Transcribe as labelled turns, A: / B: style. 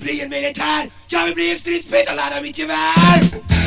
A: bli en militär. Jag vill bli en stridspytt och ladda mitt gevär.